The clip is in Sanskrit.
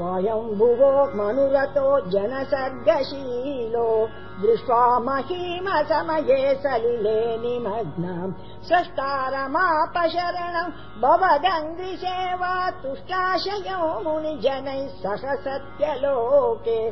स्वयम्भुवो मनुरतो जनसर्गशीलो। दृष्ट्वा महीमसमये सलिले निमग्नम् स्रष्टारमापशरणम् भवदङ्ग्रिसेवा तुष्टाशयो मुनिजनैः सह सत्यलोके।